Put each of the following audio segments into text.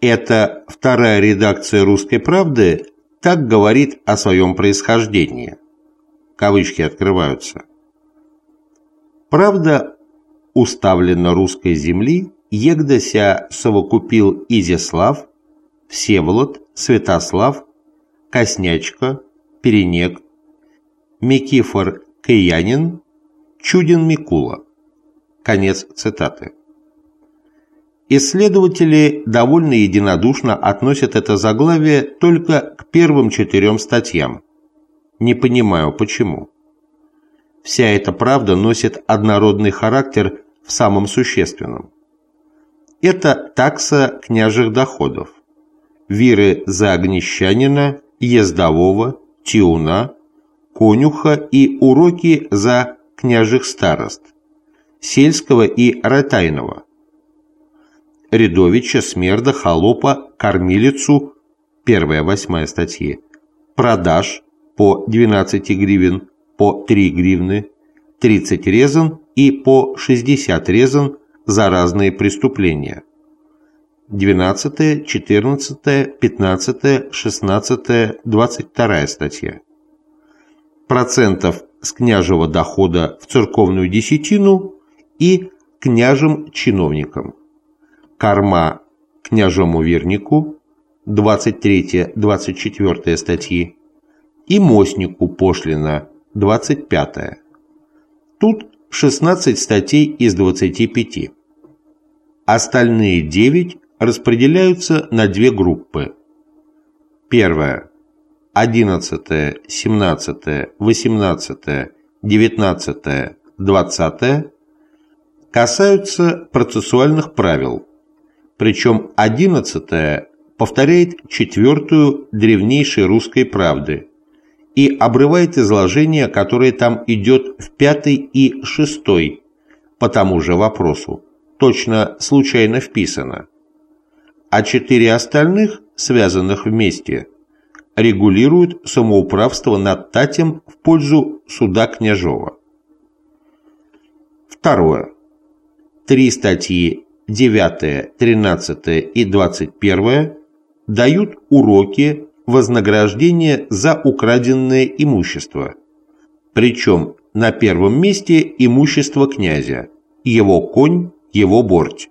эта вторая редакция «Русской правды» так говорит о своем происхождении. Кавычки открываются. Правда уставлена русской земли, егдася совокупил Изяслав, Всеволод, Святослав, Коснячка, Перенек, Микифор Киянин, Чудин Микула. Конец цитаты. Исследователи довольно единодушно относят это заглавие только к первым четырем статьям. Не понимаю, почему. Вся эта правда носит однородный характер в самом существенном. Это такса княжих доходов. Виры за огнещанина, ездового, тиуна, конюха и уроки за княжих старост, сельского и ратайного, Рядовича, Смерда, Холопа, Кормилицу, первая, восьмая статьи, продаж по 12 гривен, по 3 гривны, 30 резан и по 60 резан за разные преступления. 12, 14, 15, 16, 22 статья. Процентов с княжего дохода в церковную десятину и княжим-чиновникам корма княжому вернику, 23-24 статьи, и мостнику пошлина, 25. Тут 16 статей из 25. Остальные 9 распределяются на две группы. Первая. 11, 17, 18, 19, 20 касаются процессуальных правил, причем одиннадцатая повторяет четвертую древнейшей русской правды и обрывает изложение, которое там идет в пятой и шестой по тому же вопросу, точно случайно вписано. А четыре остальных, связанных вместе, регулируют самоуправство над Татем в пользу суда княжова. Второе. Три статьи 9, 13 и 21 дают уроки вознаграждения за украденное имущество. Причем на первом месте имущество князя, его конь, его борть.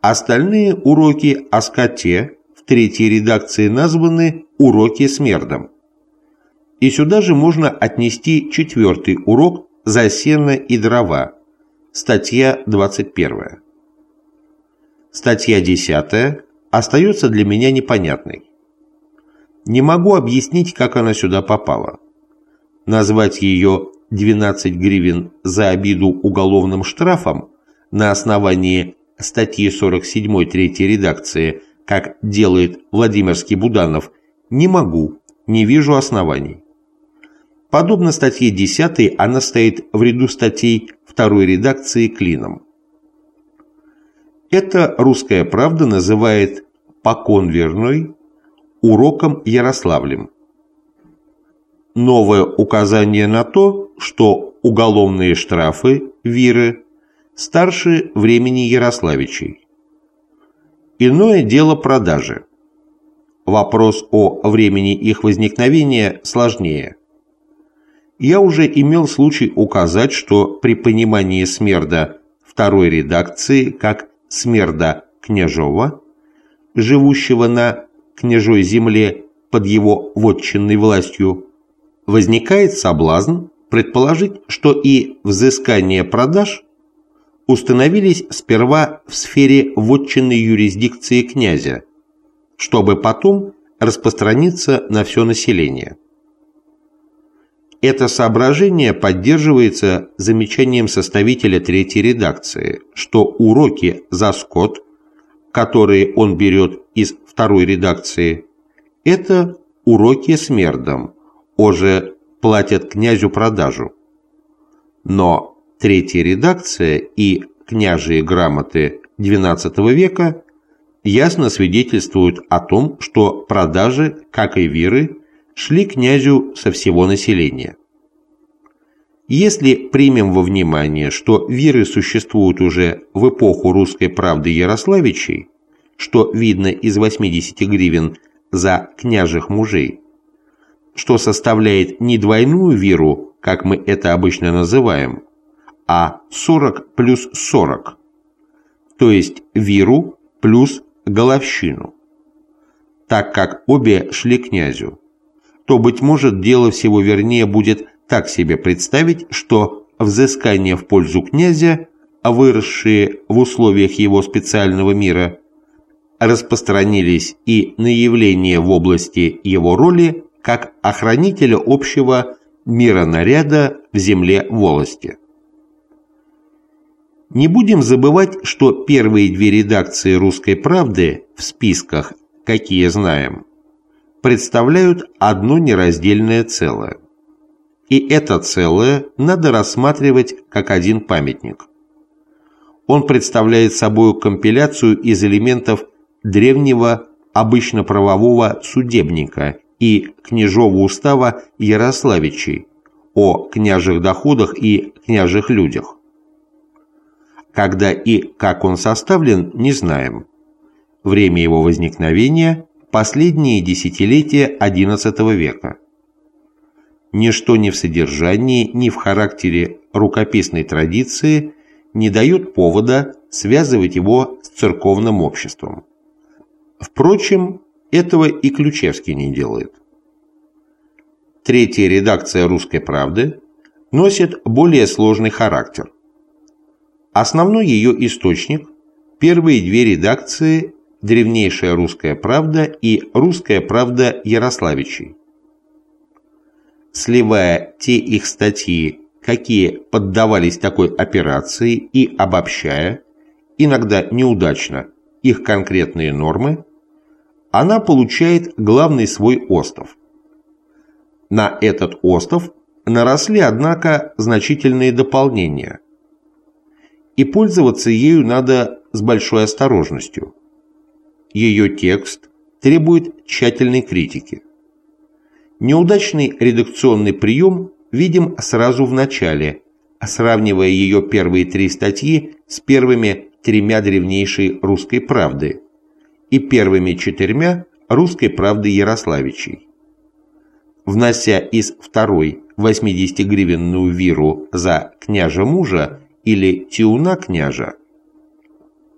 Остальные уроки о скоте в третьей редакции названы «уроки смердом». И сюда же можно отнести четвертый урок за сено и дрова, статья 21. Статья 10 остается для меня непонятной. Не могу объяснить, как она сюда попала. Назвать ее 12 гривен за обиду уголовным штрафом на основании статьи 47 третьей редакции, как делает Владимирский Буданов, не могу, не вижу оснований. Подобно статье 10 она стоит в ряду статей второй редакции клином. Это «Русская правда» называет «покон верной» уроком Ярославлем. Новое указание на то, что уголовные штрафы, виры, старше времени Ярославичей. Иное дело продажи. Вопрос о времени их возникновения сложнее. Я уже имел случай указать, что при понимании Смерда второй редакции как Смерда Княжова, живущего на княжой земле под его вотчинной властью, возникает соблазн предположить, что и взыскание продаж установились сперва в сфере вотчинной юрисдикции князя, чтобы потом распространиться на все население. Это соображение поддерживается замечанием составителя третьей редакции, что уроки за скот, которые он берет из второй редакции, это уроки смердом, уже платят князю продажу. Но третья редакция и княжие грамоты XII века ясно свидетельствуют о том, что продажи, как и виры, шли князю со всего населения. Если примем во внимание, что виры существуют уже в эпоху русской правды Ярославичей, что видно из 80 гривен за княжих мужей, что составляет не двойную виру, как мы это обычно называем, а 40 плюс 40, то есть виру плюс головщину. Так как обе шли князю, то, быть может, дело всего вернее будет так себе представить, что взыскания в пользу князя, выросшие в условиях его специального мира, распространились и на явление в области его роли как охранителя общего мира наряда в земле волости. Не будем забывать, что первые две редакции «Русской правды» в списках, какие знаем, представляют одно нераздельное целое. И это целое надо рассматривать как один памятник. Он представляет собой компиляцию из элементов древнего обычно правового судебника и княжого устава Ярославичей о княжих доходах и княжих людях. Когда и как он составлен, не знаем. Время его возникновения – последние десятилетия XI века. Ничто ни в содержании, ни в характере рукописной традиции не дают повода связывать его с церковным обществом. Впрочем, этого и Ключевский не делает. Третья редакция «Русской правды» носит более сложный характер. Основной ее источник – первые две редакции «Древнейшая русская правда» и «Русская правда Ярославичей». Сливая те их статьи, какие поддавались такой операции и обобщая, иногда неудачно, их конкретные нормы, она получает главный свой остров. На этот остров наросли, однако, значительные дополнения. И пользоваться ею надо с большой осторожностью. Ее текст требует тщательной критики. Неудачный редакционный прием видим сразу в начале, сравнивая ее первые три статьи с первыми тремя древнейшей русской правды – и первыми четырьмя «Русской правды Ярославичей». Внося из второй 80-гривенную виру за княжа мужа или тиуна княжа,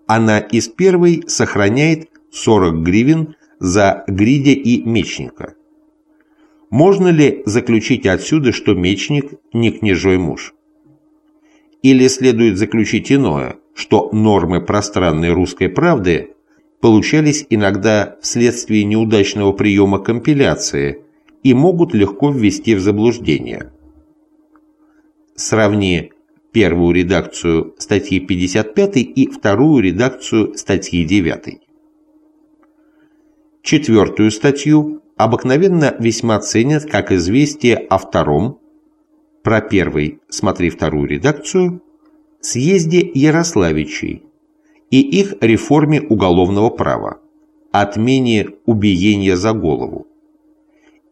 она из первой сохраняет 40 гривен за гридя и мечника. Можно ли заключить отсюда, что мечник не княжой муж? Или следует заключить иное, что нормы пространной русской правды получались иногда вследствие неудачного приема компиляции и могут легко ввести в заблуждение. Сравни первую редакцию статьи 55 и вторую редакцию статьи 9. Четвертую статью обыкновенно весьма ценят как известие о втором, про первый смотри вторую редакцию, съезде Ярославичей, и их реформе уголовного права, отмене убиения за голову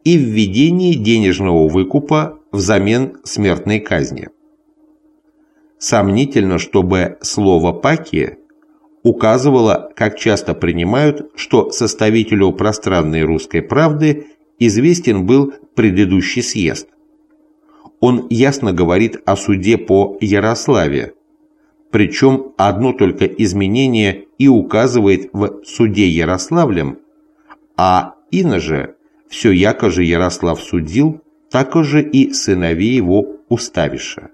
и введении денежного выкупа взамен смертной казни. Сомнительно, чтобы слово «паки» указывало, как часто принимают, что составителю пространной русской правды известен был предыдущий съезд. Он ясно говорит о суде по Ярославе, причем одно только изменение и указывает в суде Ярославлем, а иначе все яко же Ярослав судил, так же и сыновей его уставиша.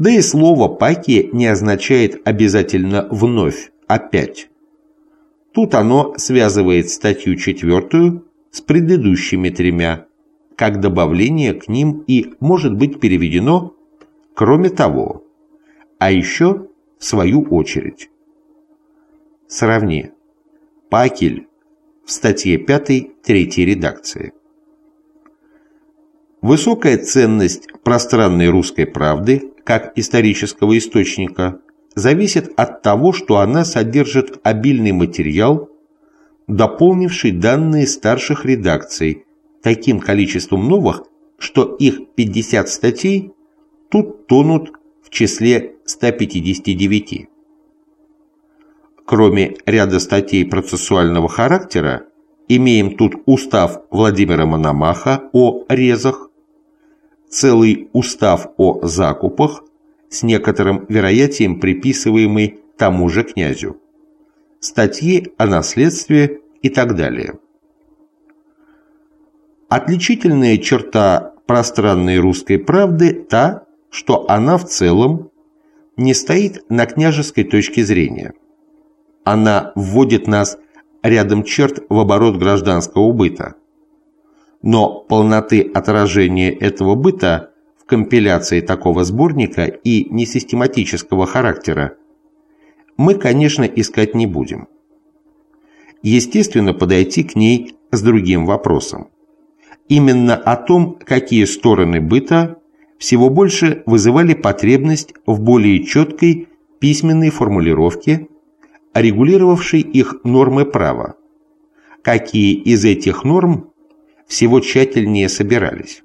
Да и слово «паки» не означает обязательно «вновь», «опять». Тут оно связывает статью четвертую с предыдущими тремя, как добавление к ним и может быть переведено «кроме того» а еще в свою очередь. Сравни. Пакель в статье 5 третьей редакции. Высокая ценность пространной русской правды как исторического источника зависит от того, что она содержит обильный материал, дополнивший данные старших редакций таким количеством новых, что их 50 статей тут тонут в числе 159. Кроме ряда статей процессуального характера, имеем тут устав Владимира Мономаха о резах, целый устав о закупах с некоторым вероятием приписываемый тому же князю, статьи о наследстве и так далее. Отличительная черта пространной русской правды та, что она в целом не стоит на княжеской точке зрения. Она вводит нас рядом черт в оборот гражданского быта. Но полноты отражения этого быта в компиляции такого сборника и несистематического характера мы, конечно, искать не будем. Естественно, подойти к ней с другим вопросом. Именно о том, какие стороны быта всего больше вызывали потребность в более четкой письменной формулировке, регулировавшей их нормы права, какие из этих норм всего тщательнее собирались.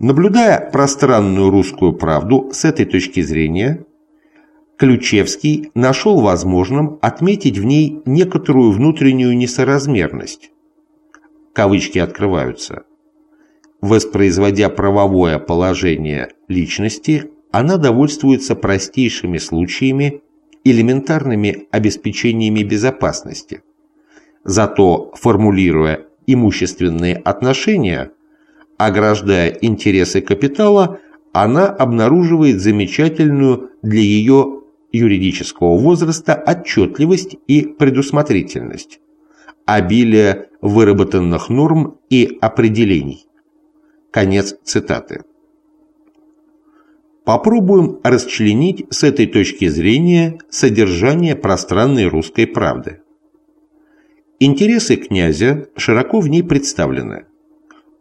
Наблюдая пространную русскую правду с этой точки зрения, Ключевский нашел возможным отметить в ней некоторую внутреннюю несоразмерность. Кавычки открываются – Воспроизводя правовое положение личности, она довольствуется простейшими случаями, элементарными обеспечениями безопасности. Зато, формулируя имущественные отношения, ограждая интересы капитала, она обнаруживает замечательную для ее юридического возраста отчетливость и предусмотрительность, обилие выработанных норм и определений. Конец цитаты. Попробуем расчленить с этой точки зрения содержание пространной русской правды. Интересы князя широко в ней представлены.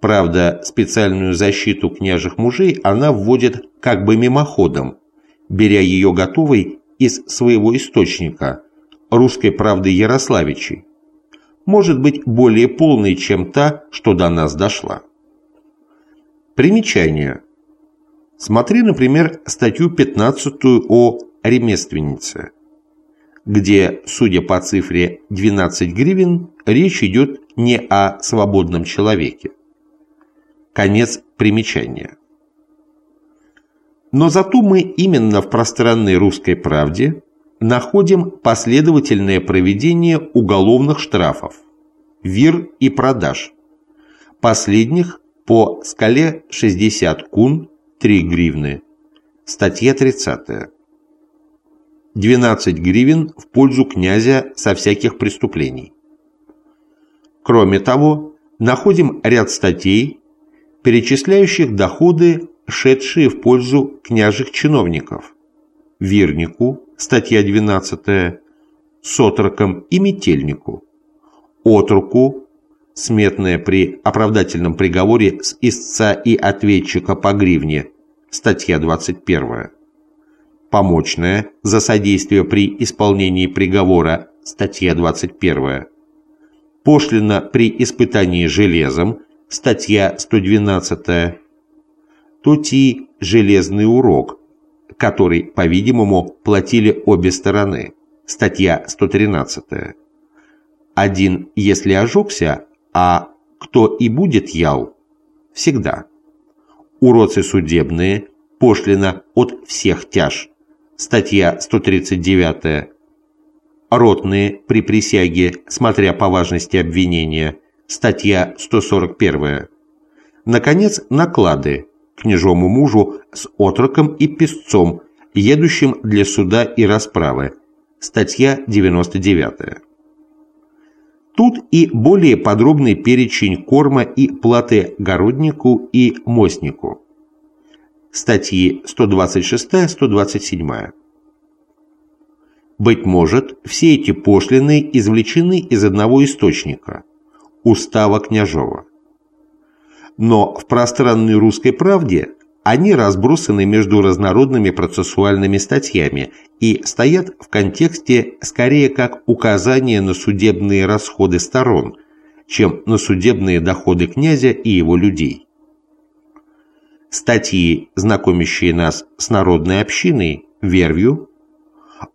Правда, специальную защиту княжих мужей она вводит как бы мимоходом, беря ее готовой из своего источника, русской правды Ярославичей, может быть более полной, чем та, что до нас дошла. Примечание. Смотри, например, статью 15 о ремесленнице, где, судя по цифре 12 гривен, речь идет не о свободном человеке. Конец примечания. Но зато мы именно в пространной русской правде находим последовательное проведение уголовных штрафов, вир и продаж, последних по скале 60 кун 3 гривны. Статья 30. 12 гривен в пользу князя со всяких преступлений. Кроме того, находим ряд статей, перечисляющих доходы, шедшие в пользу княжих чиновников. Вирнику, статья 12, сотрокам и метельнику, отруку, сметная при оправдательном приговоре с истца и ответчика по гривне, статья 21. Помочная за содействие при исполнении приговора, статья 21. Пошлина при испытании железом, статья 112. Тути железный урок, который, по-видимому, платили обе стороны, статья 113. Один, если ожегся, а кто и будет ял, всегда. Уродцы судебные, пошлина от всех тяж, статья 139. Ротные при присяге, смотря по важности обвинения, статья 141. Наконец, наклады княжому мужу с отроком и песцом, едущим для суда и расправы, статья 99. Тут и более подробный перечень корма и платы городнику и мостнику. Статьи 126-127. Быть может, все эти пошлины извлечены из одного источника – Устава Княжова. Но в пространной русской правде они разбросаны между разнородными процессуальными статьями и стоят в контексте скорее как указание на судебные расходы сторон, чем на судебные доходы князя и его людей. Статьи, знакомящие нас с народной общиной, вервью,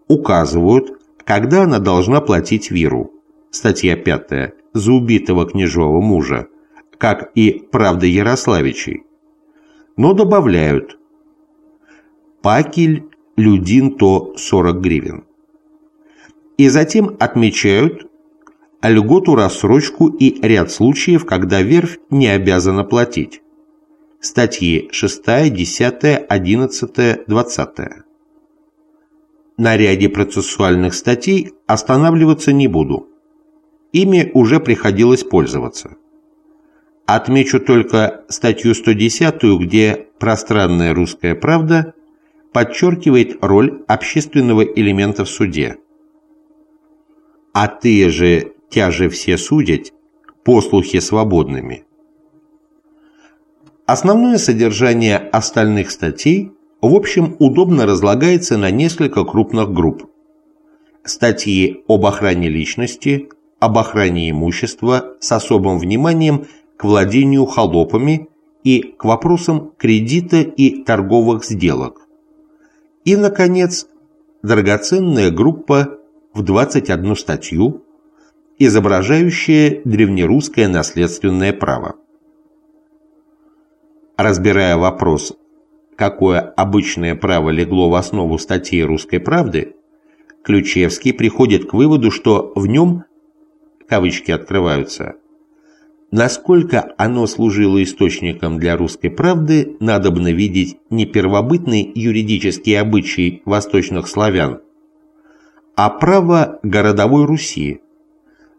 указывают, когда она должна платить Виру, статья 5, за убитого княжого мужа, как и «Правда Ярославичей», но добавляют «Пакель, Людин то 40 гривен». И затем отмечают льготу рассрочку и ряд случаев, когда верфь не обязана платить. Статьи 6, 10, 11, 20. На ряде процессуальных статей останавливаться не буду. Ими уже приходилось пользоваться. Отмечу только статью 110, где пространная русская правда подчеркивает роль общественного элемента в суде. А ты же тя же все судять, послухи свободными. Основное содержание остальных статей в общем удобно разлагается на несколько крупных групп. Статьи об охране личности, об охране имущества с особым вниманием к владению холопами и к вопросам кредита и торговых сделок. И, наконец, драгоценная группа в 21 статью изображающее древнерусское наследственное право. Разбирая вопрос, какое обычное право легло в основу статьи «Русской правды», Ключевский приходит к выводу, что в нем, кавычки открываются, насколько оно служило источником для русской правды, надобно видеть не первобытный юридический обычай восточных славян, а право городовой Руси,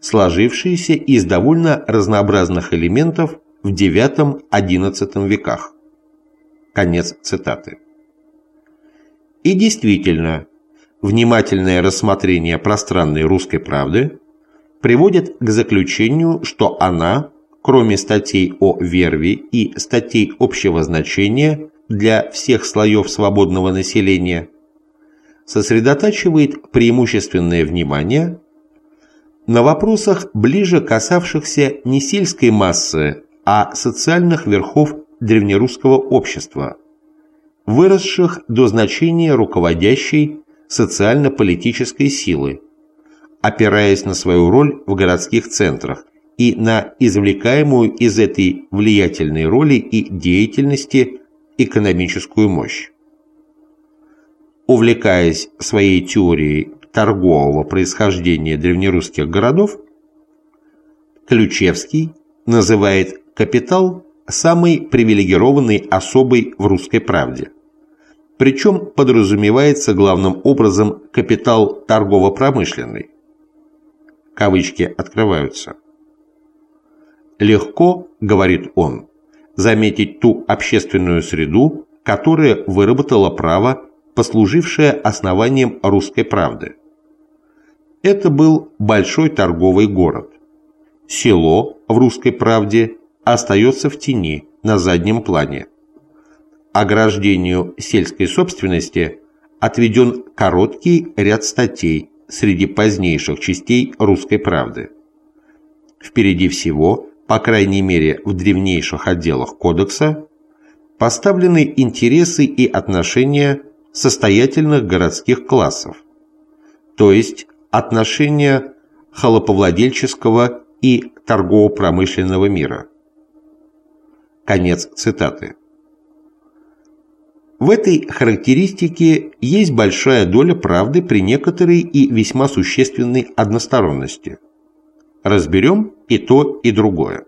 сложившиеся из довольно разнообразных элементов в IX-XI веках. Конец цитаты. И действительно, внимательное рассмотрение пространной русской правды приводит к заключению, что она, кроме статей о верве и статей общего значения для всех слоев свободного населения, сосредотачивает преимущественное внимание на вопросах, ближе касавшихся не сельской массы, а социальных верхов древнерусского общества, выросших до значения руководящей социально-политической силы, опираясь на свою роль в городских центрах и на извлекаемую из этой влиятельной роли и деятельности экономическую мощь. Увлекаясь своей теорией торгового происхождения древнерусских городов, Ключевский называет капитал самой привилегированной особой в русской правде. Причем подразумевается главным образом капитал торгово-промышленный. Кавычки открываются. Легко, говорит он, заметить ту общественную среду, которая выработала право, послужившее основанием русской правды. Это был большой торговый город. Село в «Русской правде» остается в тени, на заднем плане. Ограждению сельской собственности отведен короткий ряд статей среди позднейших частей «Русской правды». Впереди всего, по крайней мере в древнейших отделах кодекса, поставлены интересы и отношения состоятельных городских классов, то есть отношения холоповладельческого и торгово-промышленного мира. Конец цитаты. В этой характеристике есть большая доля правды при некоторой и весьма существенной односторонности. Разберем и то, и другое.